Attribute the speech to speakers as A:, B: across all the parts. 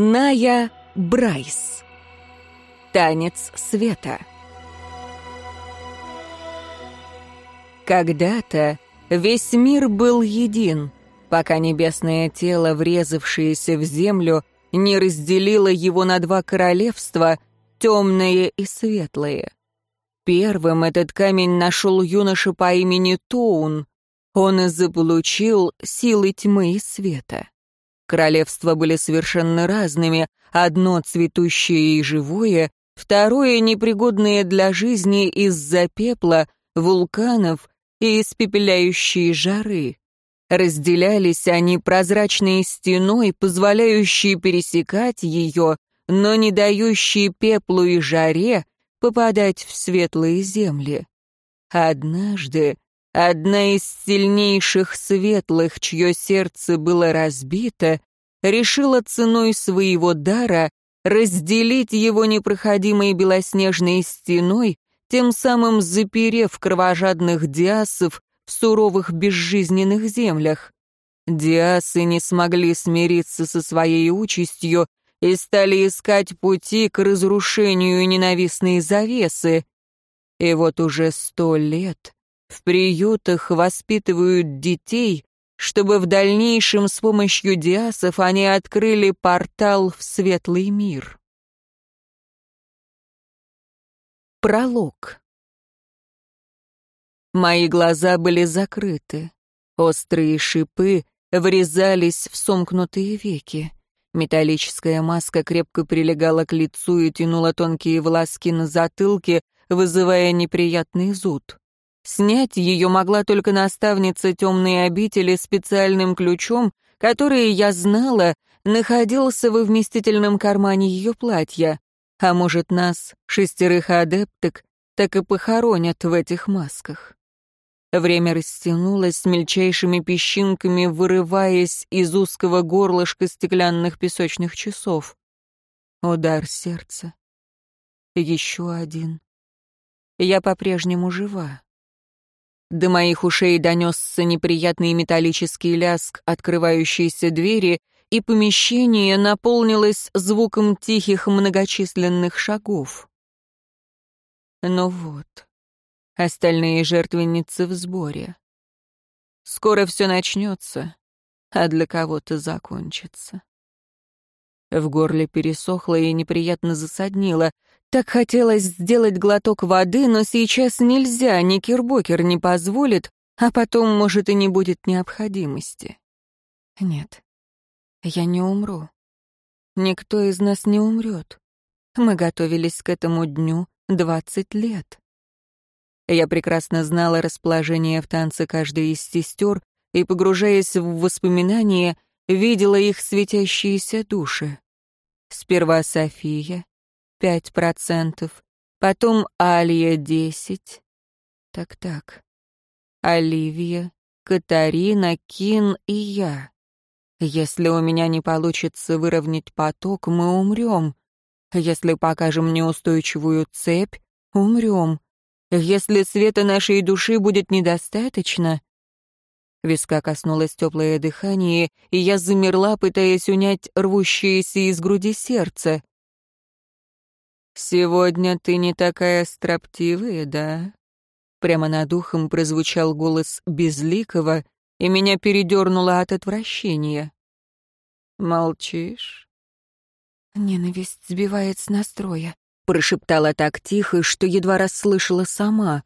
A: Ная Брайс. Танец света. Когда-то весь мир был един, пока небесное тело, врезавшееся в землю, не разделило его на два королевства, темное и светлое. Первым этот камень нашел юноша по имени Тоун. Он заполучил силы тьмы и света. Королевства были совершенно разными, одно цветущее и живое, второе непригодное для жизни из-за пепла, вулканов и испепеляющей жары. Разделялись они прозрачной стеной, позволяющей пересекать ее, но не дающей пеплу и жаре попадать в светлые земли. Однажды Одна из сильнейших светлых, чье сердце было разбито, решила ценой своего дара разделить его непроходимой белоснежной стеной, тем самым заперев кровожадных диасов в суровых безжизненных землях. Диасы не смогли смириться со своей участью и стали искать пути к разрушению ненавистной завесы. И вот уже сто лет в приютах воспитывают детей, чтобы в дальнейшем с помощью диасов они открыли портал в светлый мир. Пролог. Мои глаза были закрыты. Острые шипы врезались в сомкнутые веки. Металлическая маска крепко прилегала к лицу и тянула тонкие волоски на затылке, вызывая неприятный зуд. Снять ее могла только наставница темной обители специальным ключом, который, я знала, находился во вместительном кармане ее платья. А может, нас, шестерых адепток, так и похоронят в этих масках. Время растянулось с мельчайшими песчинками, вырываясь из узкого горлышка стеклянных песочных часов. Удар сердца. Еще один. Я по-прежнему жива. До моих ушей донесся неприятный металлический ляск открывающейся двери, и помещение наполнилось звуком тихих многочисленных шагов. Ну вот, остальные жертвенницы в сборе. Скоро все начнется, а для кого-то закончится. В горле пересохло и неприятно засаднило. Так хотелось сделать глоток воды, но сейчас нельзя, ни Кирбокер не позволит, а потом, может, и не будет необходимости. Нет, я не умру. Никто из нас не умрет. Мы готовились к этому дню двадцать лет. Я прекрасно знала расположение в танце каждой из сестер и, погружаясь в воспоминания, видела их светящиеся души. Сперва София, пять процентов, потом Алия десять. Так-так. Оливия, Катарина, Кин и я. Если у меня не получится выровнять поток, мы умрем. Если покажем неустойчивую цепь, умрем. Если света нашей души будет недостаточно, Виска коснулось теплое дыхание, и я замерла, пытаясь унять рвущееся из груди сердце. «Сегодня ты не такая строптивая, да?» Прямо над ухом прозвучал голос Безликого, и меня передернуло от отвращения. «Молчишь?» «Ненависть сбивает с настроя», — прошептала так тихо, что едва расслышала сама.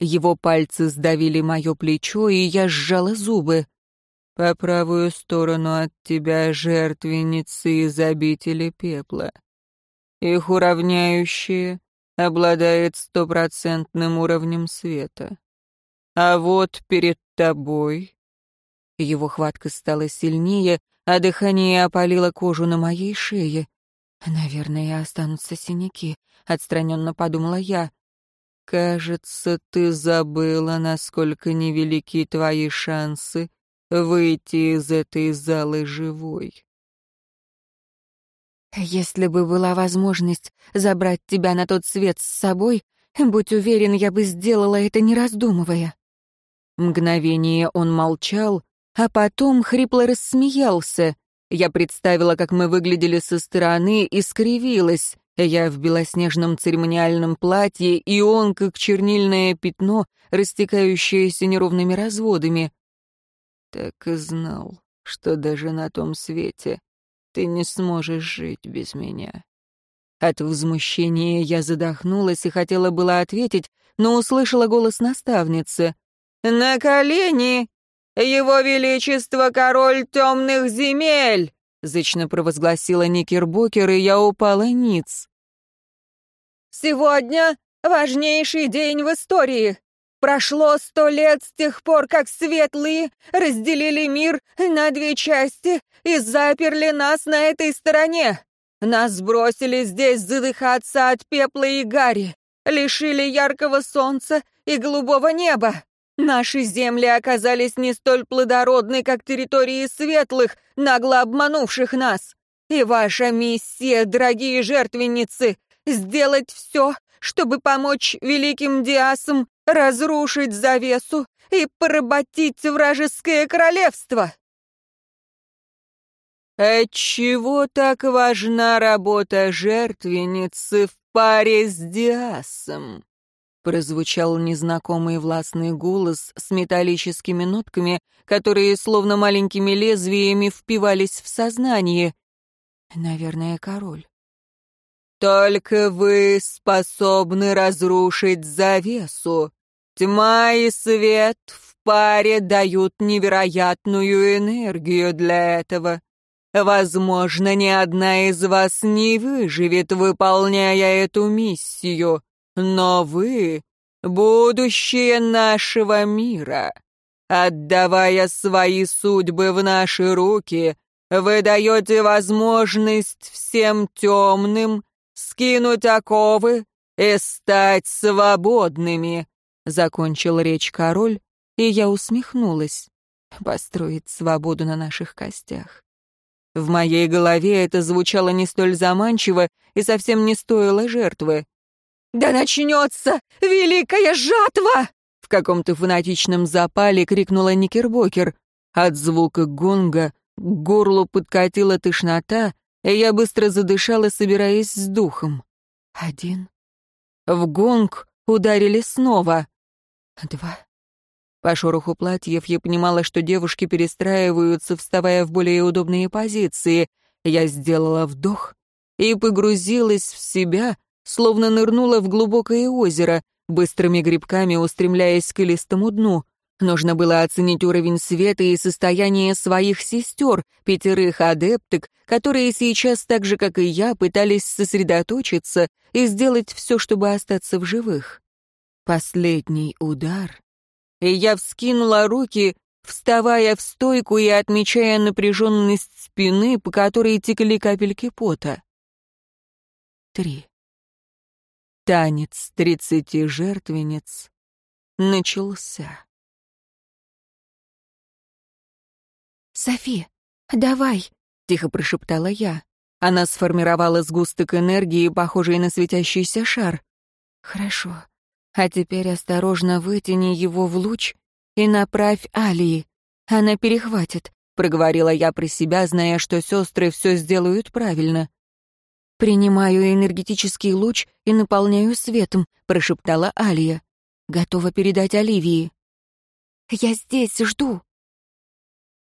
A: Его пальцы сдавили мое плечо, и я сжала зубы. «По правую сторону от тебя жертвенницы из обители пепла. Их уравняющие обладает стопроцентным уровнем света. А вот перед тобой...» Его хватка стала сильнее, а дыхание опалило кожу на моей шее. «Наверное, останутся синяки», — отстраненно подумала я. «Кажется, ты забыла, насколько невелики твои шансы выйти из этой залы живой». «Если бы была возможность забрать тебя на тот свет с собой, будь уверен, я бы сделала это, не раздумывая». Мгновение он молчал, а потом хрипло рассмеялся, Я представила, как мы выглядели со стороны, и скривилась. Я в белоснежном церемониальном платье, и он, как чернильное пятно, растекающееся неровными разводами. Так и знал, что даже на том свете ты не сможешь жить без меня. От возмущения я задохнулась и хотела было ответить, но услышала голос наставницы. «На колени! Его Величество Король Темных Земель!» Зычно провозгласила Никербокер, и я упала ниц. «Сегодня важнейший день в истории. Прошло сто лет с тех пор, как светлые разделили мир на две части и заперли нас на этой стороне. Нас бросили здесь задыхаться от пепла и гари, лишили яркого солнца и голубого неба. Наши земли оказались не столь плодородны, как территории светлых, нагло обманувших нас. И ваша миссия, дорогие жертвенницы, сделать все, чтобы помочь великим диасам разрушить завесу и поработить вражеское королевство. Отчего так важна работа жертвенницы в паре с Диасом? Прозвучал незнакомый властный голос с металлическими нотками, которые словно маленькими лезвиями впивались в сознание. Наверное, король. Только вы способны разрушить завесу. Тьма и свет в паре дают невероятную энергию для этого. Возможно, ни одна из вас не выживет, выполняя эту миссию, но вы — будущее нашего мира. Отдавая свои судьбы в наши руки, вы даете возможность всем темным скинуть оковы и стать свободными», — закончил речь король, и я усмехнулась. «Построить свободу на наших костях». В моей голове это звучало не столь заманчиво и совсем не стоило жертвы. «Да начнется великая жатва!» В каком-то фанатичном запале крикнула Никербокер. От звука гонга к горлу подкатила тошнота, и я быстро задышала, собираясь с духом. Один. В гонг ударили снова. Два. По шороху платьев я понимала, что девушки перестраиваются, вставая в более удобные позиции. Я сделала вдох и погрузилась в себя, словно нырнула в глубокое озеро, быстрыми грибками устремляясь к илистому дну. Нужно было оценить уровень света и состояние своих сестер, пятерых адепток, которые сейчас, так же, как и я, пытались сосредоточиться и сделать все, чтобы остаться в живых. Последний удар и я вскинула руки, вставая в стойку и отмечая напряженность спины, по которой текли капельки пота. Три. Танец тридцати жертвенниц начался.
B: «Софи, давай!» — тихо прошептала я.
A: Она сформировала сгусток энергии, похожий на светящийся шар.
B: «Хорошо. А теперь осторожно вытяни его в луч и направь Алии. Она перехватит, проговорила я про себя, зная, что сестры все сделают правильно. «Принимаю энергетический луч и наполняю светом», — прошептала Алия. «Готова передать Оливии». «Я здесь, жду».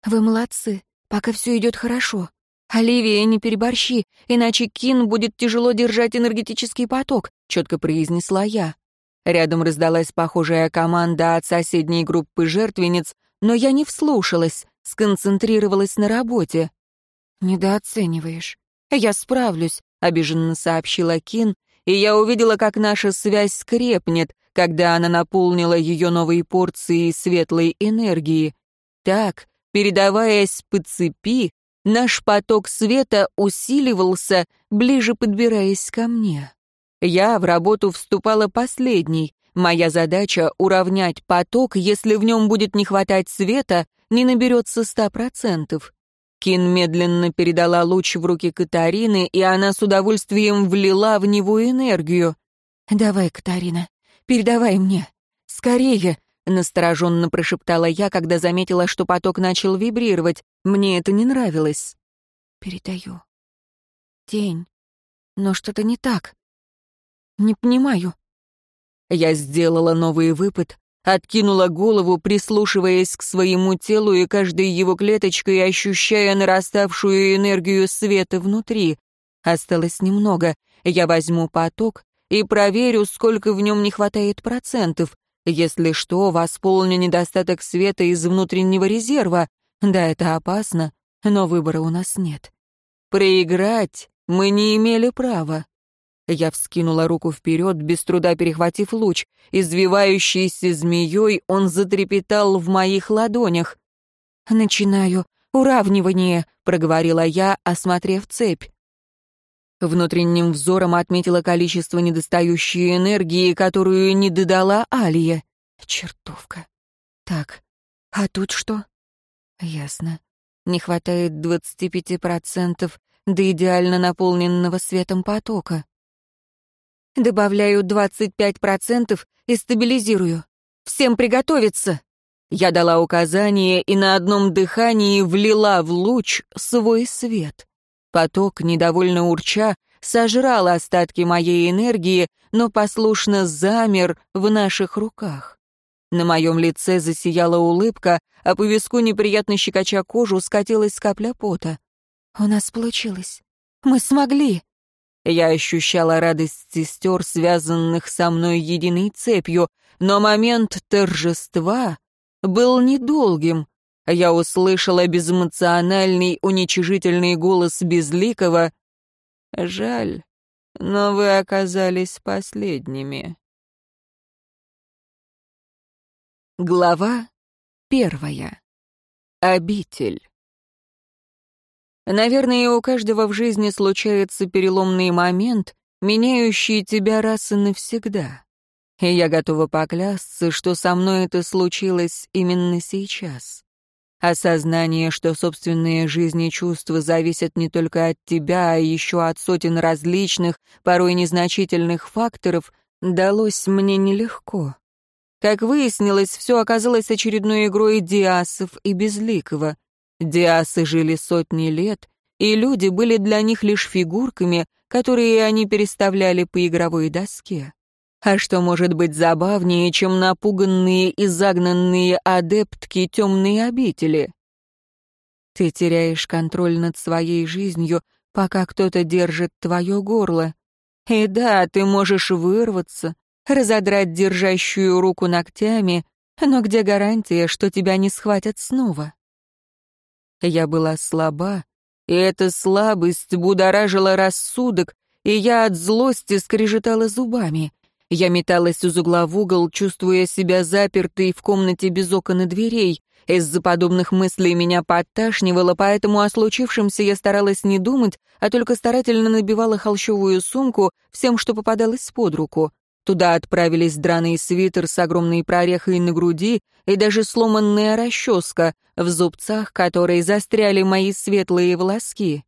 B: «Вы молодцы, пока все идет хорошо. Оливия, не переборщи, иначе Кин будет тяжело держать энергетический поток», — четко произнесла я.
A: Рядом раздалась похожая команда от соседней группы жертвенниц, но я не вслушалась, сконцентрировалась на работе.
B: «Недооцениваешь. Я справлюсь», — обиженно сообщила Кин,
A: и я увидела, как наша связь скрепнет, когда она наполнила ее новой порцией светлой энергии. Так, передаваясь по цепи, наш поток света усиливался, ближе подбираясь ко мне. Я в работу вступала последней. Моя задача — уравнять поток, если в нем будет не хватать света, не наберется ста процентов. Кин медленно передала луч в руки Катарины, и она с удовольствием влила в него энергию.
B: «Давай, Катарина, передавай мне. Скорее!» — настороженно прошептала я, когда заметила, что поток начал вибрировать. Мне это не нравилось. передаю. Тень. Но что-то не так. Не понимаю.
A: Я сделала новый выпад, откинула голову, прислушиваясь к своему телу и каждой его клеточкой ощущая нараставшую энергию света внутри. Осталось немного. Я возьму поток и проверю, сколько в нем не хватает процентов. Если что, восполню недостаток света из внутреннего резерва. Да, это опасно, но выбора у нас нет. Проиграть мы не имели права. Я вскинула руку вперед, без труда перехватив луч. Извивающийся змеей, он затрепетал в моих ладонях.
B: «Начинаю уравнивание», — проговорила я, осмотрев цепь.
A: Внутренним взором отметила количество недостающей энергии, которую не додала Алия.
B: Чертовка. Так, а тут что? Ясно. Не хватает двадцати пяти процентов до идеально наполненного светом потока. Добавляю двадцать пять процентов и стабилизирую. Всем приготовиться.
A: Я дала указание и на одном дыхании влила в луч свой свет. Поток, недовольно урча, сожрал остатки моей энергии, но послушно замер в наших руках. На моем лице засияла улыбка, а по виску неприятно щекоча кожу скатилась капля пота.
B: «У нас получилось. Мы смогли!»
A: Я ощущала радость сестер, связанных со мной единой цепью, но момент торжества был недолгим. Я услышала безэмоциональный, уничижительный голос Безликого. «Жаль, но вы оказались последними». Глава первая. Обитель. Наверное, у каждого в жизни случается переломный момент, меняющий тебя раз и навсегда. И я готова поклясться, что со мной это случилось именно сейчас. Осознание, что собственные жизни и чувства зависят не только от тебя, а еще от сотен различных, порой незначительных факторов, далось мне нелегко. Как выяснилось, все оказалось очередной игрой Диасов и Безликого. Диасы жили сотни лет, и люди были для них лишь фигурками, которые они переставляли по игровой доске. А что может быть забавнее, чем напуганные и загнанные адептки темной обители? Ты теряешь контроль над своей жизнью, пока кто-то держит твое горло. И да, ты можешь вырваться, разодрать держащую руку ногтями, но где гарантия, что тебя не схватят снова? Я была слаба, и эта слабость будоражила рассудок, и я от злости скрежетала зубами. Я металась из угла в угол, чувствуя себя запертой в комнате без окон и дверей. Из-за подобных мыслей меня подташнивало, поэтому о случившемся я старалась не думать, а только старательно набивала холщовую сумку всем, что попадалось под руку. Туда отправились драный свитер с огромной прорехой на груди и даже сломанная расческа, в зубцах которой застряли мои светлые волоски.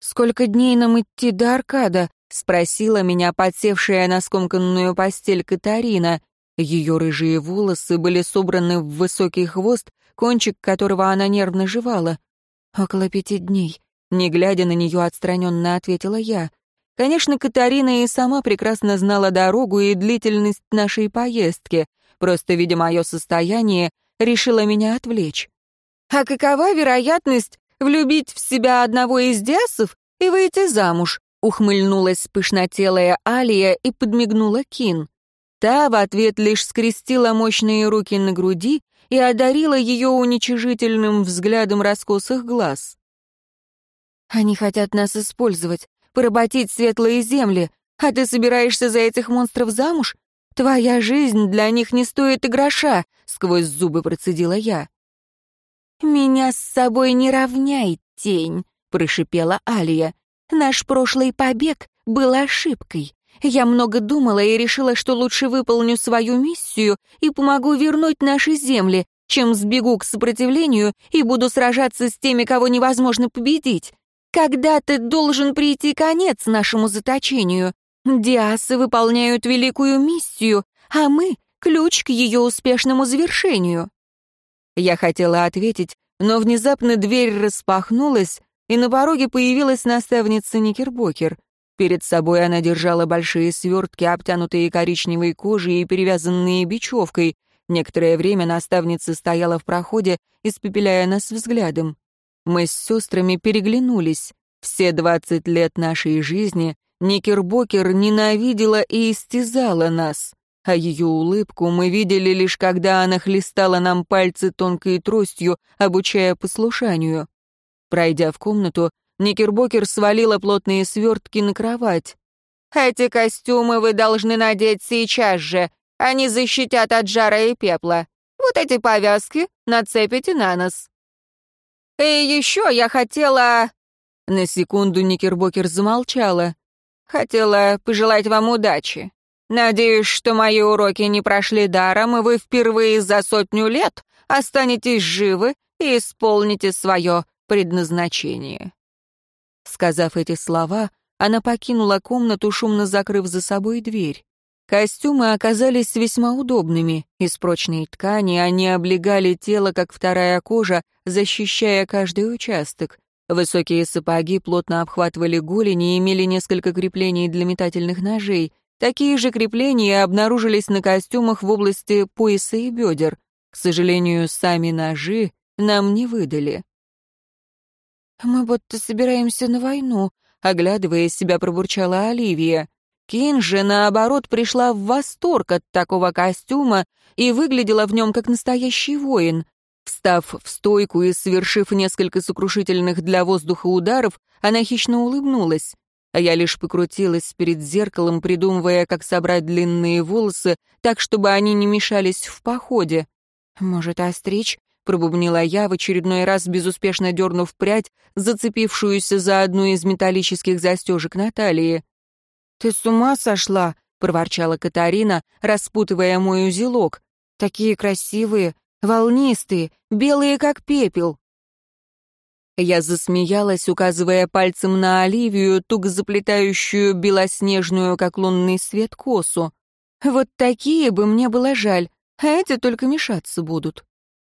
A: «Сколько дней нам идти до Аркада?» — спросила меня подсевшая на скомканную постель Катарина. Ее рыжие волосы были собраны в высокий хвост, кончик которого она нервно жевала. «Около пяти дней», — не глядя на нее отстраненно ответила я. Конечно, Катарина и сама прекрасно знала дорогу и длительность нашей поездки, просто, видя мое состояние, решила меня отвлечь. «А какова вероятность влюбить в себя одного из диасов и выйти замуж?» Ухмыльнулась пышнотелая Алия и подмигнула Кин. Та в ответ лишь скрестила мощные руки на груди и одарила ее уничижительным взглядом раскосых глаз. «Они хотят нас использовать, поработить светлые земли, а ты собираешься за этих монстров замуж? Твоя жизнь для них не стоит и гроша», — сквозь зубы процедила я. «Меня с собой не равняй, тень», — прошипела Алия. Наш прошлый побег был ошибкой. Я много думала и решила, что лучше выполню свою миссию и помогу вернуть наши земли, чем сбегу к сопротивлению и буду сражаться с теми, кого невозможно победить. Когда-то должен прийти конец нашему заточению. Диасы выполняют великую миссию, а мы — ключ к ее успешному завершению. Я хотела ответить, но внезапно дверь распахнулась, и на пороге появилась наставница Никербокер. Перед собой она держала большие свертки, обтянутые коричневой кожей и перевязанные бечевкой. Некоторое время наставница стояла в проходе, испепеляя нас взглядом. Мы с сестрами переглянулись. Все двадцать лет нашей жизни Никербокер ненавидела и истязала нас, а ее улыбку мы видели лишь когда она хлестала нам пальцы тонкой тростью, обучая послушанию. Пройдя в комнату, Никербокер свалила плотные свертки на кровать. «Эти костюмы вы должны надеть сейчас же. Они защитят от жара и пепла. Вот эти повязки нацепите на нос». «И еще я хотела...» На секунду Никербокер замолчала. «Хотела пожелать вам удачи. Надеюсь, что мои уроки не прошли даром, и вы впервые за сотню лет останетесь живы и исполните свое предназначение». Сказав эти слова, она покинула комнату, шумно закрыв за собой дверь. Костюмы оказались весьма удобными. Из прочной ткани они облегали тело, как вторая кожа, защищая каждый участок. Высокие сапоги плотно обхватывали голени и имели несколько креплений для метательных ножей. Такие же крепления обнаружились на костюмах в области пояса и бедер. К сожалению, сами ножи нам не выдали. «Мы будто собираемся на войну», — оглядывая себя, пробурчала Оливия. Кин же, наоборот, пришла в восторг от такого костюма и выглядела в нем как настоящий воин. Встав в стойку и совершив несколько сокрушительных для воздуха ударов, она хищно улыбнулась. А я лишь покрутилась перед зеркалом, придумывая, как собрать длинные волосы так, чтобы они не мешались в походе. «Может, остричь?» пробубнила я, в очередной раз безуспешно дернув прядь, зацепившуюся за одну из металлических застежек Натальи. «Ты с ума сошла?» — проворчала Катарина, распутывая мой узелок. «Такие красивые, волнистые, белые, как пепел». Я засмеялась, указывая пальцем на Оливию, туго заплетающую белоснежную, как лунный свет, косу. «Вот такие бы мне было жаль, а эти только мешаться будут».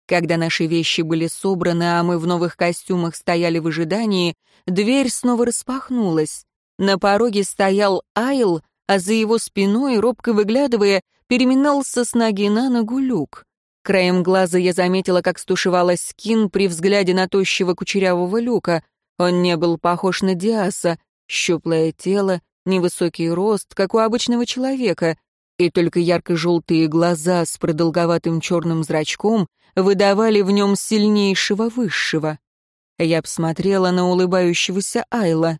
A: Когда наши вещи были собраны, а мы в новых костюмах стояли в ожидании, дверь снова распахнулась. На пороге стоял Айл, а за его спиной, робко выглядывая, переминался с ноги на ногу люк. Краем глаза я заметила, как стушевалась скин при взгляде на тощего кучерявого люка. Он не был похож на Диаса, щуплое тело, невысокий рост, как у обычного человека, и только ярко-желтые глаза с продолговатым черным зрачком выдавали в нем сильнейшего высшего. Я посмотрела на улыбающегося Айла.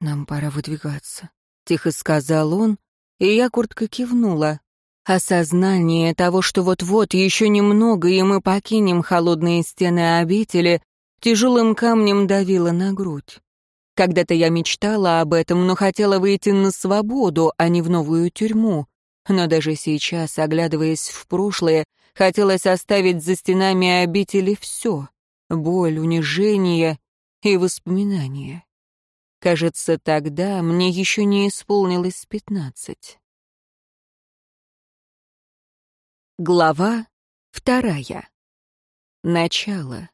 A: «Нам пора выдвигаться», — тихо сказал он, и я куртко кивнула. Осознание того, что вот-вот еще немного, и мы покинем холодные стены обители, тяжелым камнем давило на грудь. Когда-то я мечтала об этом, но хотела выйти на свободу, а не в новую тюрьму. Но даже сейчас, оглядываясь в прошлое, Хотелось оставить за стенами обители все — боль, унижение и воспоминания. Кажется, тогда мне еще не исполнилось пятнадцать. Глава вторая. Начало.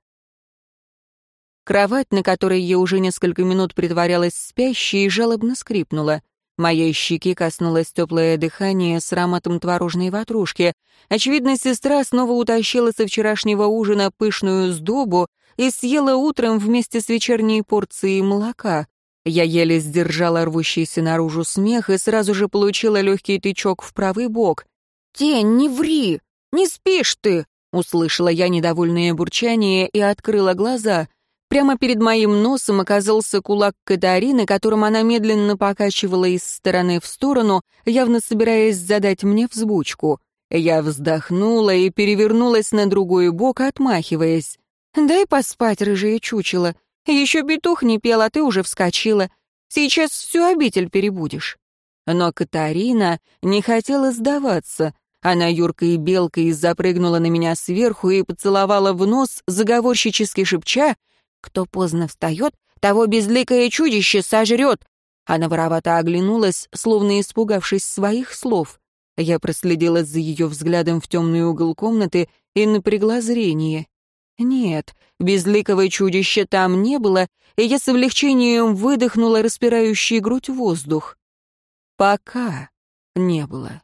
A: Кровать, на которой я уже несколько минут притворялась спящей, жалобно скрипнула. Моей щеки коснулось теплое дыхание с ароматом творожной ватрушки. Очевидно, сестра снова утащила со вчерашнего ужина пышную сдобу и съела утром вместе с вечерней порцией молока. Я еле сдержала рвущийся наружу смех и сразу же получила легкий тычок в правый бок. «Тень, не ври! Не спишь ты!» Услышала я недовольное бурчание и открыла глаза — Прямо перед моим носом оказался кулак Катарины, которым она медленно покачивала из стороны в сторону, явно собираясь задать мне взбучку. Я вздохнула и перевернулась на другой бок, отмахиваясь. «Дай поспать, рыжее чучело. Еще петух не пел, а ты уже вскочила. Сейчас всю обитель перебудешь». Но Катарина не хотела сдаваться. Она юркой белкой запрыгнула на меня сверху и поцеловала в нос, заговорщически шепча, кто поздно встает, того безликое чудище сожрет. Она воровато оглянулась, словно испугавшись своих слов. Я проследила за ее взглядом в темный угол комнаты и напрягла зрение. Нет, безликого чудища там не было, и я с облегчением выдохнула распирающий грудь воздух. Пока не было.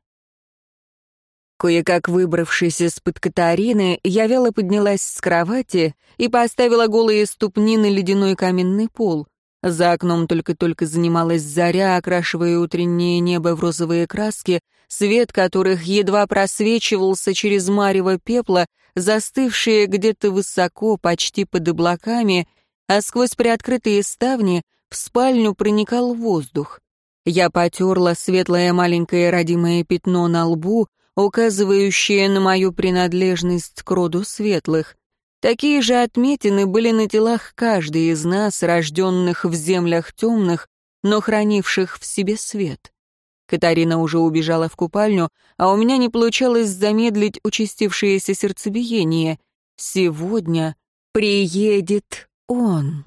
A: Кое-как выбравшись из-под Катарины, я вяло поднялась с кровати и поставила голые ступни на ледяной каменный пол. За окном только-только занималась заря, окрашивая утреннее небо в розовые краски, свет которых едва просвечивался через марево пепла, застывшие где-то высоко, почти под облаками, а сквозь приоткрытые ставни в спальню проникал воздух. Я потерла светлое маленькое родимое пятно на лбу, указывающее на мою принадлежность к роду светлых. Такие же отметины были на телах каждой из нас, рожденных в землях темных, но хранивших в себе свет. Катарина уже убежала в купальню, а у меня не получалось замедлить участившееся сердцебиение. Сегодня приедет он.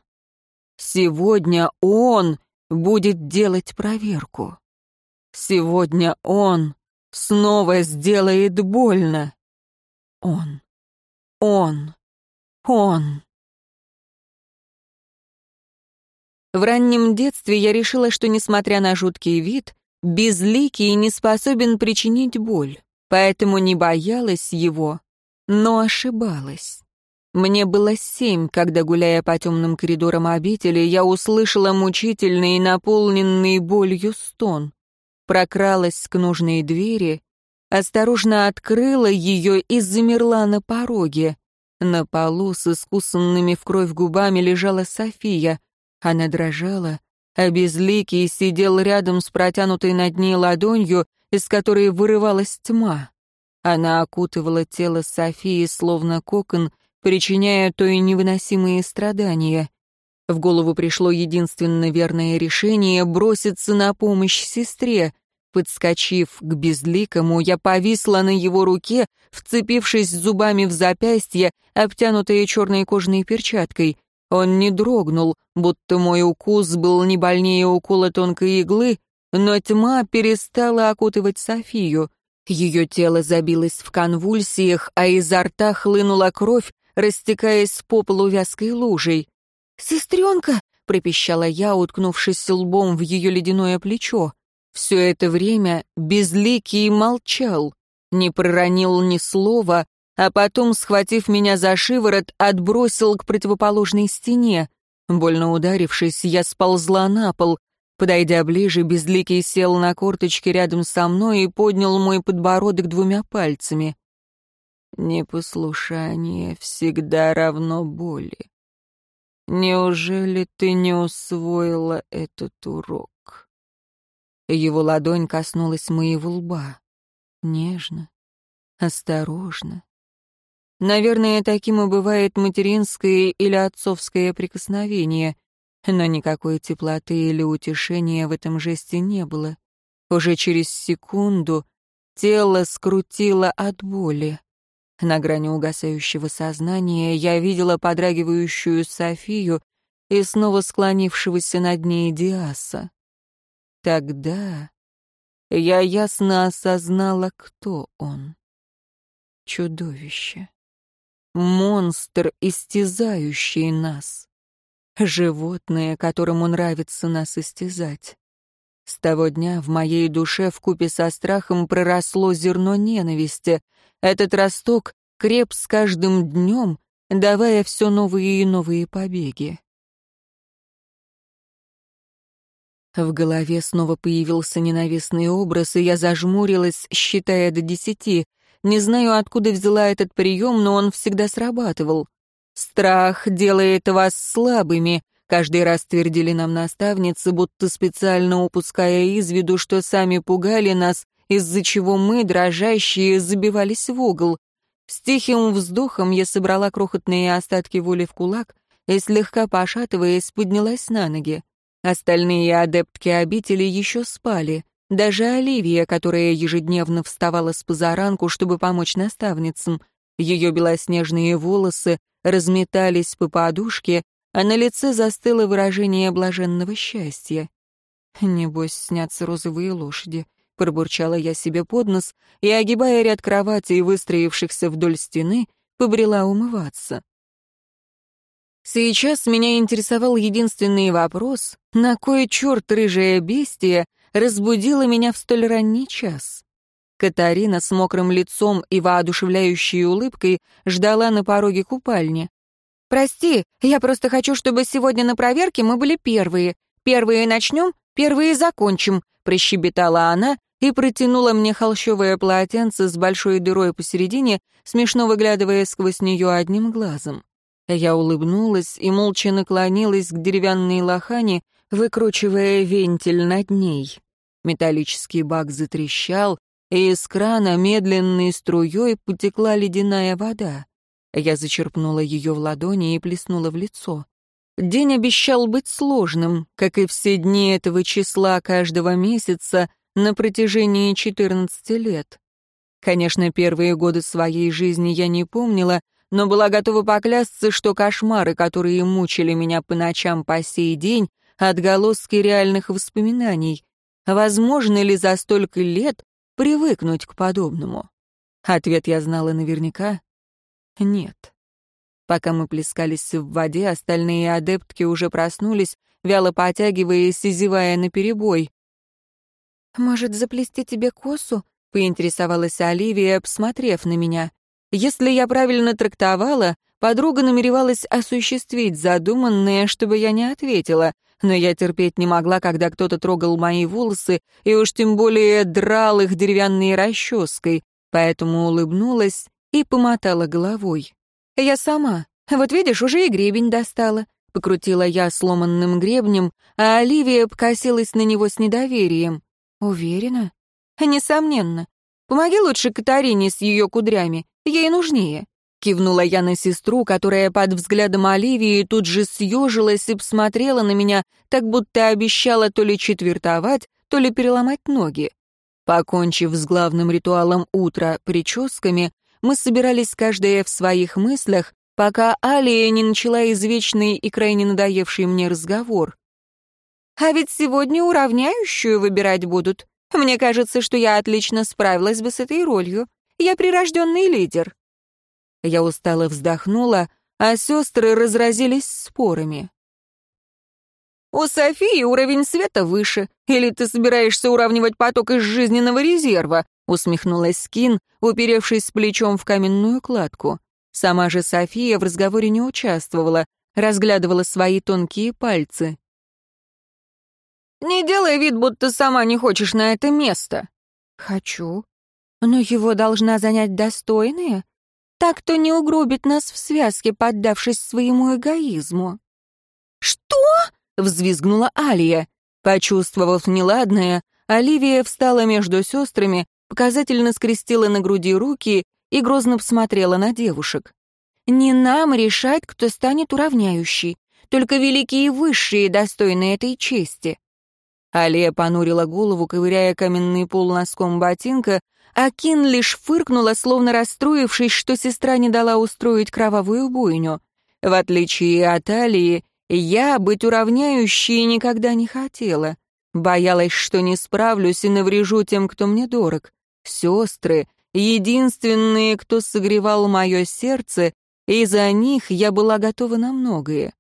A: Сегодня он будет делать проверку. Сегодня он снова сделает больно. Он, он, он. В раннем детстве я решила, что, несмотря на жуткий вид, безликий не способен причинить боль, поэтому не боялась его, но ошибалась. Мне было семь, когда, гуляя по темным коридорам обители, я услышала мучительный и наполненный болью стон. Прокралась к нужной двери, осторожно открыла ее и замерла на пороге. На полу с искусанными в кровь губами лежала София. Она дрожала, а Безликий сидел рядом с протянутой над ней ладонью, из которой вырывалась тьма. Она окутывала тело Софии словно кокон, причиняя то и невыносимые страдания. В голову пришло единственно верное решение — броситься на помощь сестре. Подскочив к безликому, я повисла на его руке, вцепившись зубами в запястье, обтянутое черной кожаной перчаткой. Он не дрогнул, будто мой укус был не больнее укола тонкой иглы, но тьма перестала окутывать Софию. Ее тело забилось в конвульсиях, а изо рта хлынула кровь, растекаясь по полу вязкой лужей. «Сестренка!» — пропищала я, уткнувшись лбом в ее ледяное плечо. Все это время безликий молчал, не проронил ни слова, а потом, схватив меня за шиворот, отбросил к противоположной стене. Больно ударившись, я сползла на пол. Подойдя ближе, Безликий сел на корточки рядом со мной и поднял мой подбородок двумя пальцами. «Непослушание всегда равно боли. Неужели ты не усвоила этот урок?» Его ладонь коснулась моего лба. Нежно, осторожно. Наверное, таким и бывает материнское или отцовское прикосновение, но никакой теплоты или утешения в этом жесте не было. Уже через секунду тело скрутило от боли. На грани угасающего сознания я видела подрагивающую Софию и снова склонившегося над ней Диаса. Тогда я ясно осознала, кто он. Чудовище монстр, истязающий нас. Животное, которому нравится нас истязать. С того дня в моей душе вкупе со страхом проросло зерно ненависти. Этот росток креп с каждым днем, давая все новые и новые побеги. В голове снова появился ненавистный образ, и я зажмурилась, считая до десяти — не знаю, откуда взяла этот прием, но он всегда срабатывал. «Страх делает вас слабыми», — каждый раз твердили нам наставницы, будто специально упуская из виду, что сами пугали нас, из-за чего мы, дрожащие, забивались в угол. С тихим вздохом я собрала крохотные остатки воли в кулак и, слегка пошатываясь, поднялась на ноги. Остальные адептки обители еще спали. Даже Оливия, которая ежедневно вставала с позаранку, чтобы помочь наставницам, ее белоснежные волосы разметались по подушке, а на лице застыло выражение блаженного счастья. «Небось, снятся розовые лошади», — пробурчала я себе под нос и, огибая ряд кроватей, выстроившихся вдоль стены, побрела умываться. Сейчас меня интересовал единственный вопрос, на кой черт рыжая бестия разбудила меня в столь ранний час? Катарина с мокрым лицом и воодушевляющей улыбкой ждала на пороге купальни.
B: «Прости, я просто хочу, чтобы сегодня на проверке мы были первые. Первые начнем, первые закончим», — прощебетала она и протянула мне холщовое полотенце с большой дырой посередине, смешно выглядывая сквозь нее одним глазом. Я улыбнулась и молча наклонилась к деревянной лохане, выкручивая вентиль над ней. Металлический бак затрещал, и из крана медленной струей потекла ледяная вода. Я зачерпнула ее в ладони и плеснула в лицо. День обещал быть сложным, как и все дни этого числа каждого месяца на протяжении 14 лет. Конечно, первые годы своей жизни я не помнила, но была готова поклясться, что кошмары, которые мучили меня по ночам по сей день, отголоски реальных воспоминаний. Возможно ли за столько лет привыкнуть к подобному? Ответ я знала наверняка — нет. Пока мы плескались в воде, остальные адептки уже проснулись, вяло потягиваясь и зевая наперебой. «Может, заплести тебе косу?» — поинтересовалась Оливия, посмотрев на меня. Если я правильно трактовала, подруга намеревалась осуществить задуманное, чтобы я не ответила, но я терпеть не могла, когда кто-то трогал мои волосы и уж тем более драл их деревянной расческой, поэтому улыбнулась и помотала головой. «Я сама. Вот видишь, уже и гребень достала». Покрутила я сломанным гребнем, а Оливия покосилась на него с недоверием. «Уверена?» «Несомненно. Помоги лучше Катарине с ее кудрями, ей нужнее». Кивнула я на сестру, которая под взглядом Оливии тут же съежилась и посмотрела на меня, так будто обещала то ли четвертовать, то ли переломать ноги. Покончив с главным ритуалом утра прическами, мы собирались каждая в своих мыслях, пока Алия не начала извечный и крайне надоевший мне разговор. «А ведь сегодня уравняющую выбирать будут. Мне кажется, что я отлично справилась бы с этой ролью. Я прирожденный лидер».
A: Я устало вздохнула, а сестры разразились спорами.
B: «У Софии уровень света выше. Или ты собираешься уравнивать поток из жизненного резерва?» усмехнулась Скин, уперевшись плечом в каменную кладку. Сама же София в разговоре не участвовала, разглядывала свои тонкие пальцы. «Не делай вид, будто сама не хочешь на это место». «Хочу. Но его должна занять достойная. Так кто не угробит нас в связке, поддавшись своему эгоизму».
A: «Что?» — взвизгнула Алия. Почувствовав неладное, Оливия встала между сестрами, показательно скрестила на груди руки и грозно посмотрела на девушек.
B: «Не нам решать, кто станет уравняющий. Только великие высшие достойны этой чести».
A: Алия понурила голову, ковыряя каменный пол носком ботинка, а Кин лишь фыркнула, словно расстроившись, что сестра не дала устроить кровавую бойню. В отличие от Алии, я быть уравняющей никогда не хотела. Боялась, что не справлюсь и наврежу тем, кто мне дорог. Сестры — единственные, кто согревал мое сердце, и за них я была готова на многое.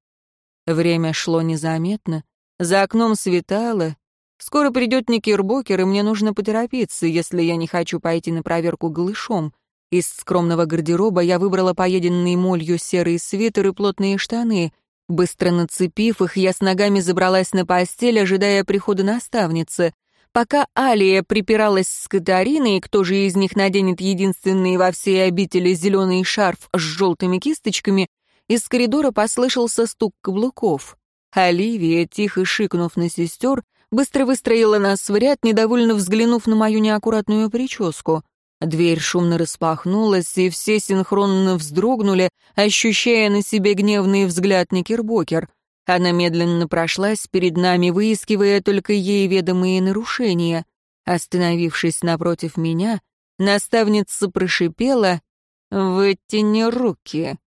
A: Время шло незаметно, за окном светало, Скоро придет Никербокер, и мне нужно поторопиться, если я не хочу пойти на проверку голышом. Из скромного гардероба я выбрала поеденный молью серый свитер и плотные штаны. Быстро нацепив их, я с ногами забралась на постель, ожидая прихода наставницы. Пока Алия припиралась с Катариной, кто же из них наденет единственный во всей обители зеленый шарф с желтыми кисточками, из коридора послышался стук каблуков. Оливия, тихо шикнув на сестер, быстро выстроила нас в ряд, недовольно взглянув на мою неаккуратную прическу. Дверь шумно распахнулась, и все синхронно вздрогнули, ощущая на себе гневный взгляд Никербокер. Она медленно прошлась перед нами, выискивая только ей ведомые нарушения. Остановившись напротив меня, наставница прошипела «Вытяни руки».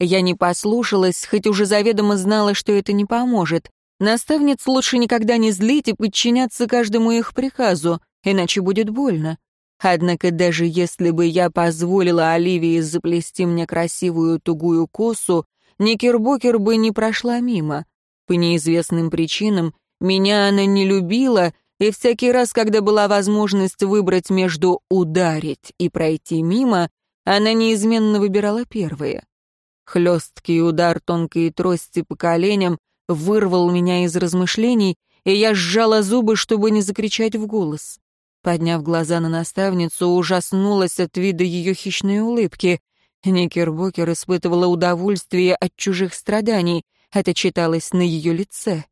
A: Я не послушалась, хоть уже заведомо знала, что это не поможет. Наставниц лучше никогда не злить и подчиняться каждому их приказу, иначе будет больно. Однако даже если бы я позволила Оливии заплести мне красивую тугую косу, Никербокер бы не прошла мимо. По неизвестным причинам меня она не любила, и всякий раз, когда была возможность выбрать между ударить и пройти мимо, она неизменно выбирала первое. Хлесткий удар тонкой трости по коленям вырвал меня из размышлений, и я сжала зубы, чтобы не закричать в голос. Подняв глаза на наставницу, ужаснулась от вида ее хищной улыбки. Никербокер испытывала удовольствие от чужих страданий, это читалось на ее лице.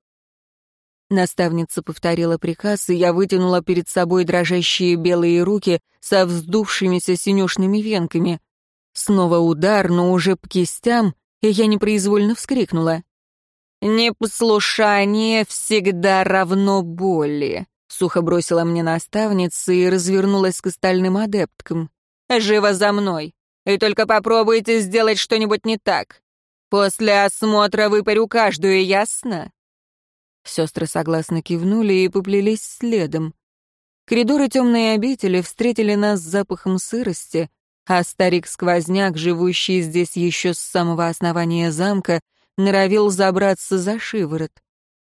A: Наставница повторила приказ, и я вытянула перед собой дрожащие белые руки со вздувшимися синюшными венками. Снова удар, но уже по кистям, и я непроизвольно вскрикнула. «Непослушание всегда равно боли», — сухо бросила мне наставница и развернулась к остальным адепткам. «Живо за мной, и только попробуйте сделать что-нибудь не так. После осмотра выпарю каждую, ясно?» Сестры согласно кивнули и поплелись следом. Коридоры темной обители встретили нас с запахом сырости, а старик-сквозняк, живущий здесь еще с самого основания замка, норовил забраться за шиворот.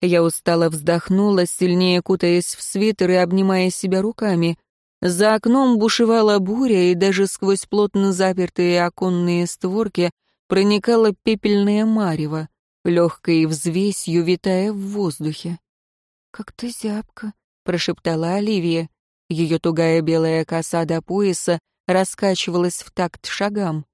A: Я устало вздохнула, сильнее кутаясь в свитер и обнимая себя руками. За окном бушевала буря, и даже сквозь плотно запертые оконные створки проникала пепельная марево легкой взвесью витая в воздухе. «Как-то зябко», — прошептала Оливия. Ее тугая белая коса до пояса раскачивалась в такт шагам.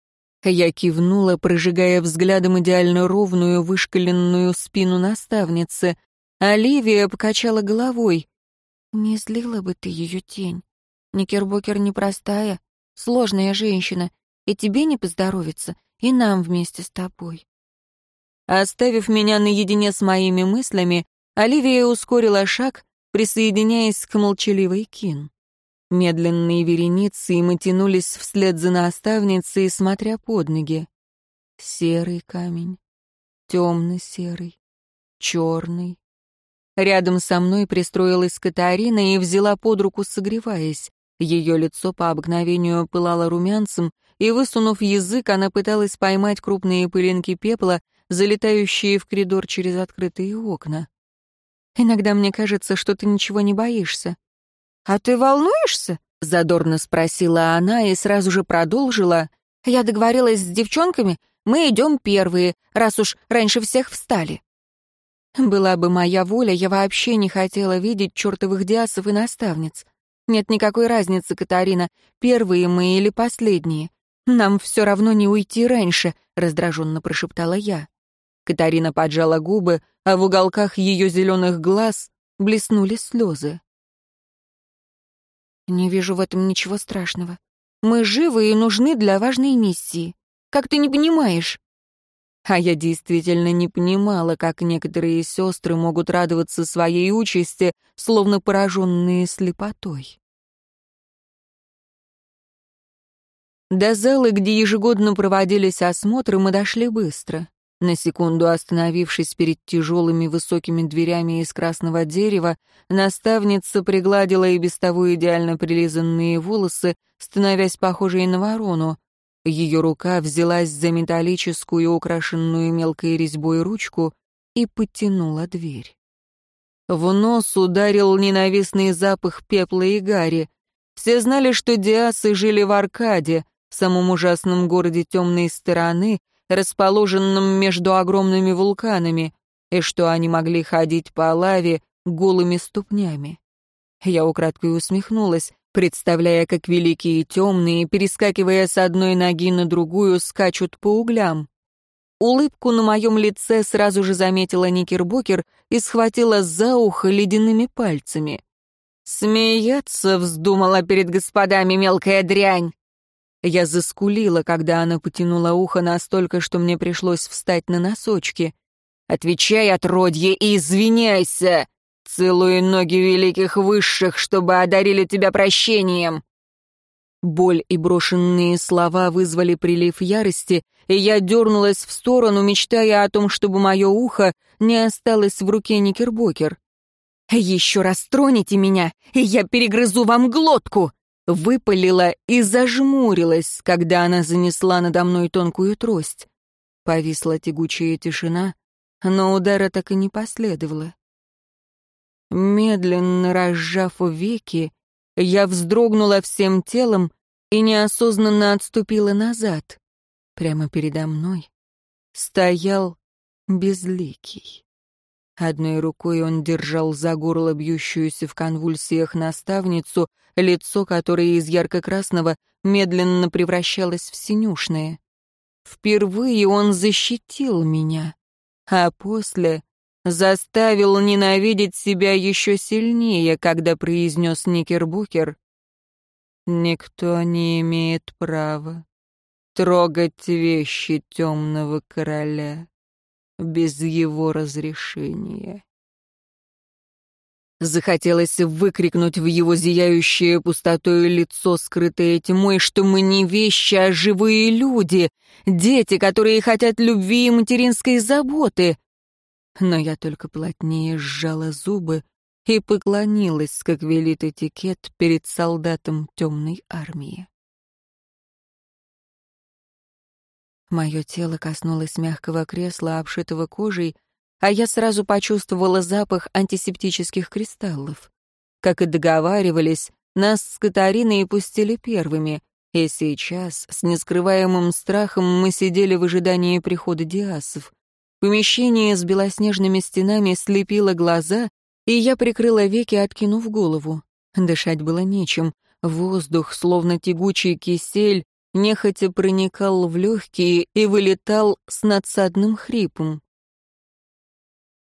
A: Я кивнула, прожигая взглядом идеально ровную, вышкаленную спину наставницы. Оливия покачала головой. «Не злила бы ты ее тень. Никербокер непростая, сложная женщина, и тебе не поздоровится, и нам вместе с тобой». Оставив меня наедине с моими мыслями, Оливия ускорила шаг, присоединяясь к молчаливой Кин. Медленные вереницы мы тянулись вслед за наставницей, смотря под ноги. Серый камень, темно-серый, черный. Рядом со мной пристроилась Катарина и взяла под руку, согреваясь. Ее лицо по обыкновению пылало румянцем, и, высунув язык, она пыталась поймать крупные пылинки пепла, залетающие в коридор через открытые окна. «Иногда мне кажется, что ты ничего не боишься». «А ты волнуешься?» — задорно спросила она и сразу же продолжила. «Я договорилась с девчонками, мы идем первые, раз уж раньше всех встали». Была бы моя воля, я вообще не хотела видеть чертовых диасов и наставниц. Нет никакой разницы, Катарина, первые мы или последние. Нам все равно не уйти раньше, раздраженно прошептала я. Катарина поджала губы, а в уголках ее зеленых глаз блеснули слезы. «Не вижу в этом ничего страшного. Мы живы и нужны для важной миссии. Как ты не понимаешь?» А я действительно не понимала, как некоторые сестры могут радоваться своей участи, словно пораженные слепотой. До зала, где ежегодно проводились осмотры, мы дошли быстро. На секунду остановившись перед тяжелыми высокими дверями из красного дерева, наставница пригладила и без того идеально прилизанные волосы, становясь похожей на ворону. Ее рука взялась за металлическую, украшенную мелкой резьбой ручку и подтянула дверь. В нос ударил ненавистный запах пепла и гари. Все знали, что диасы жили в Аркаде, самом ужасном городе темной стороны, расположенном между огромными вулканами, и что они могли ходить по лаве голыми ступнями. Я украдкой усмехнулась, представляя, как великие темные, перескакивая с одной ноги на другую, скачут по углям. Улыбку на моем лице сразу же заметила Никербокер и схватила за ухо ледяными пальцами. «Смеяться вздумала перед господами мелкая дрянь!» Я заскулила, когда она потянула ухо настолько, что мне пришлось встать на носочки. «Отвечай, отродье, и извиняйся! Целую ноги великих высших, чтобы одарили тебя прощением!» Боль и брошенные слова вызвали прилив ярости, и я дернулась в сторону, мечтая о том, чтобы мое ухо не осталось в руке Никербокер. «Еще раз троните меня, и я перегрызу вам глотку!» Выпалила и зажмурилась, когда она занесла надо мной тонкую трость. Повисла тягучая тишина, но удара так и не последовало. Медленно разжав веки, я вздрогнула всем телом и неосознанно отступила назад. Прямо передо мной стоял безликий. Одной рукой он держал за горло бьющуюся в конвульсиях наставницу, лицо которой из ярко-красного медленно превращалось в синюшное. Впервые он защитил меня, а после заставил ненавидеть себя еще сильнее, когда произнес Никербукер «Никто не имеет права трогать вещи темного короля» без его разрешения. Захотелось выкрикнуть в его зияющее пустотой лицо, скрытое тьмой, что мы не вещи, а живые люди, дети, которые хотят любви и материнской заботы. Но я только плотнее сжала зубы и поклонилась, как велит этикет, перед солдатом темной армии. Мое тело коснулось мягкого кресла, обшитого кожей, а я сразу почувствовала запах антисептических кристаллов. Как и договаривались, нас с Катариной пустили первыми, и сейчас, с нескрываемым страхом, мы сидели в ожидании прихода диасов. Помещение с белоснежными стенами слепило глаза, и я прикрыла веки, откинув голову. Дышать было нечем. Воздух, словно тягучий кисель, нехотя проникал в легкие и вылетал с надсадным хрипом.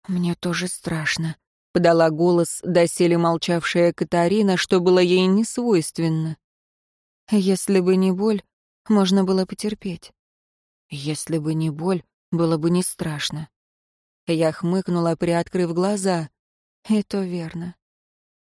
A: «Мне тоже страшно», — подала голос доселе молчавшая Катарина, что было ей не свойственно. «Если бы не боль, можно было потерпеть. Если бы не боль, было бы не страшно». Я хмыкнула, приоткрыв глаза. «Это верно.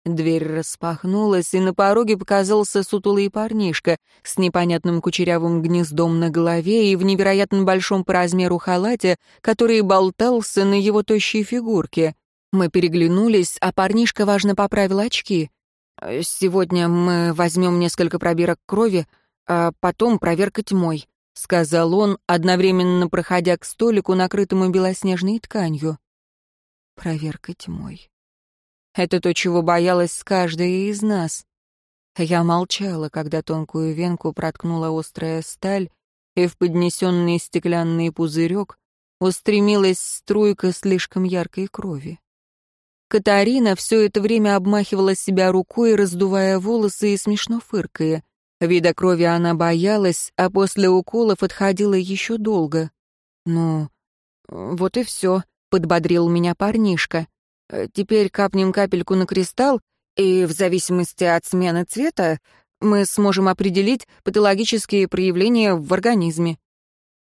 A: Дверь распахнулась, и на пороге показался сутулый парнишка с непонятным кучерявым гнездом на голове и в невероятно большом по размеру халате, который болтался на его тощей фигурке. Мы переглянулись, а парнишка важно поправил очки. «Сегодня мы возьмем несколько пробирок крови, а потом проверка тьмой», — сказал он, одновременно проходя к столику, накрытому белоснежной тканью. «Проверка тьмой». Это то, чего боялась каждая из нас. Я молчала, когда тонкую венку проткнула острая сталь, и в поднесенный стеклянный пузырек устремилась струйка слишком яркой крови. Катарина все это время обмахивала себя рукой, раздувая волосы и смешно фыркая. Вида крови она боялась, а после уколов отходила еще долго. «Ну, вот и все», — подбодрил меня парнишка. Э, теперь капнем капельку на кристалл, и в зависимости от смены цвета мы сможем определить патологические проявления в организме.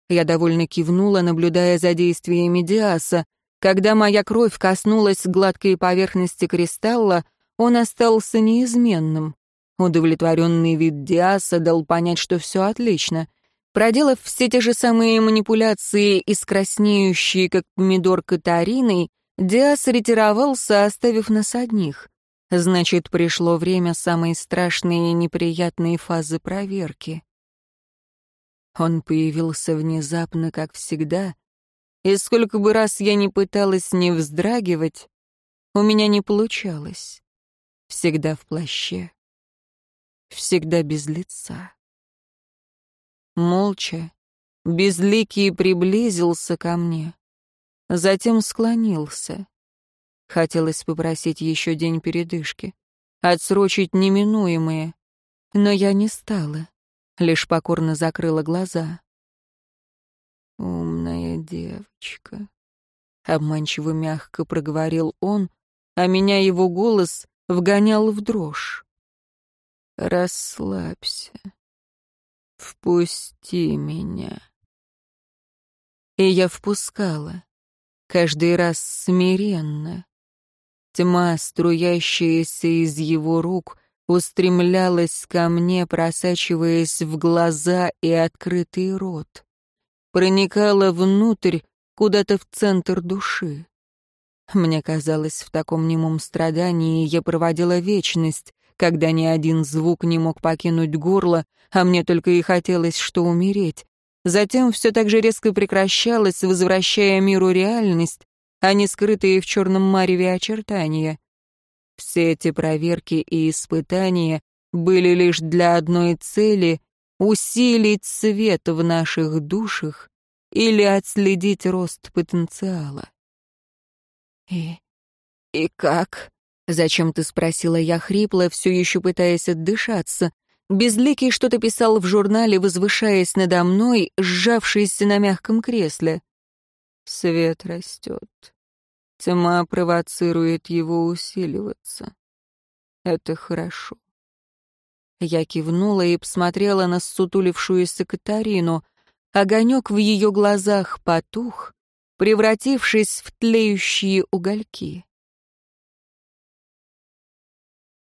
A: Я довольно кивнула, наблюдая за действиями Диаса. Когда моя кровь коснулась гладкой поверхности кристалла, он остался неизменным. Удовлетворенный вид Диаса дал понять, что все отлично. Проделав все те же самые манипуляции и с краснеющей, как помидор, Катариной, Диас ретировался, оставив нас одних. Значит, пришло время самой страшной и неприятной фазы проверки. Он появился внезапно, как всегда, и сколько бы раз я ни пыталась не вздрагивать, у меня не получалось. Всегда в плаще, всегда без лица. Молча, безликий приблизился ко мне затем склонился. Хотелось попросить еще день передышки, отсрочить неминуемое, но я не стала, лишь покорно закрыла глаза. «Умная девочка», — обманчиво мягко проговорил он, а меня его голос вгонял в дрожь. «Расслабься. Впусти меня». И я впускала каждый раз смиренно. Тьма, струящаяся из его рук, устремлялась ко мне, просачиваясь в глаза и открытый рот. Проникала внутрь, куда-то в центр души. Мне казалось, в таком немом страдании я проводила вечность, когда ни один звук не мог покинуть горло, а мне только и хотелось, что умереть. Затем все так же резко прекращалось, возвращая миру реальность, а не скрытые в черном мареве очертания. Все эти проверки и испытания были лишь для одной цели — усилить свет в наших душах или отследить рост потенциала.
B: «И... и как?» — зачем ты спросила я хрипло, все еще пытаясь отдышаться. Безликий что-то писал в журнале, возвышаясь надо мной, сжавшись на мягком кресле.
A: Свет растет. Тьма провоцирует его усиливаться. Это хорошо.
B: Я кивнула и посмотрела на ссутулившуюся Катарину. Огонек в ее глазах потух, превратившись в тлеющие угольки.